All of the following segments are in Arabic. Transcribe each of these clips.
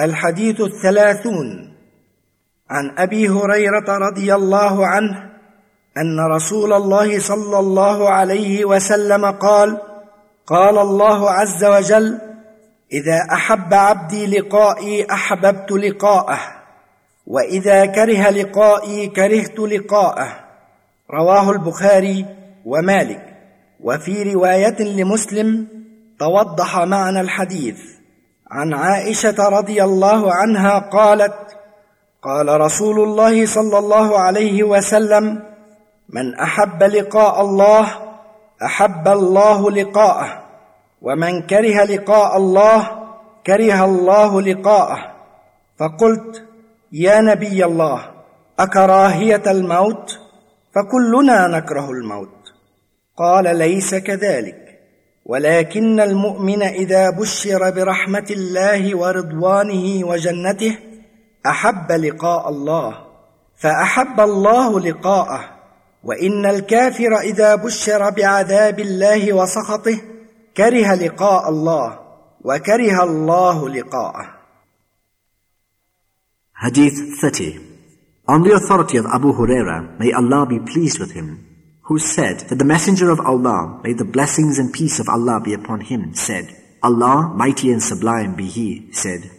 الحديث الثلاثون عن أبي هريرة رضي الله عنه أن رسول الله صلى الله عليه وسلم قال قال الله عز وجل إذا أحب عبدي لقائي أحببت لقاءه وإذا كره لقائي كرهت لقاءه. رواه البخاري ومالك. وفي رواية لمسلم توضح معنى الحديث. عن عائشة رضي الله عنها قالت قال رسول الله صلى الله عليه وسلم من أحب لقاء الله أحب الله لقاءه ومن كره لقاء الله كره الله لقاءه. فقلت يا نبي الله أكراهية الموت؟ فكلنا نكره الموت. قال ليس كذلك. ولكن المؤمن إذا بشر برحمة الله ورضوانه وجنته أحب لقاء الله فأحب الله لقاءه وإن الكافر إذا بشر بعذاب الله وسخطه كره لقاء الله وكره الله لقاءه. Hadith 30 On the authority of Abu Huraira, may Allah be pleased with him, who said that the Messenger of Allah, may the blessings and peace of Allah be upon him, said, Allah, mighty and sublime be He, said,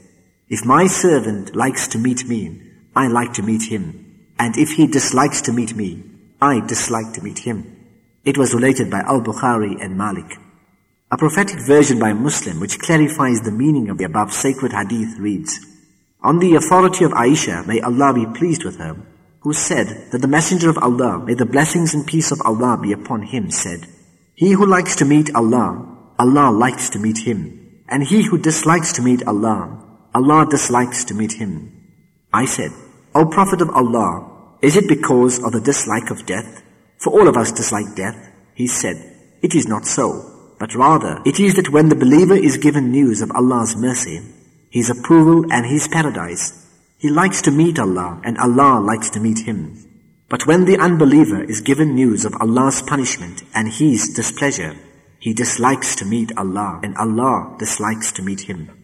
If my servant likes to meet me, I like to meet him. And if he dislikes to meet me, I dislike to meet him. It was related by Al-Bukhari and Malik. A prophetic version by Muslim which clarifies the meaning of the above sacred hadith reads, On the authority of Aisha, may Allah be pleased with her, who said that the Messenger of Allah, may the blessings and peace of Allah be upon him, said, He who likes to meet Allah, Allah likes to meet him. And he who dislikes to meet Allah, Allah dislikes to meet him. I said, O Prophet of Allah, is it because of the dislike of death? For all of us dislike death. He said, It is not so, but rather it is that when the believer is given news of Allah's mercy, His approval and His paradise, he likes to meet Allah and Allah likes to meet him. But when the unbeliever is given news of Allah's punishment and His displeasure, he dislikes to meet Allah and Allah dislikes to meet him.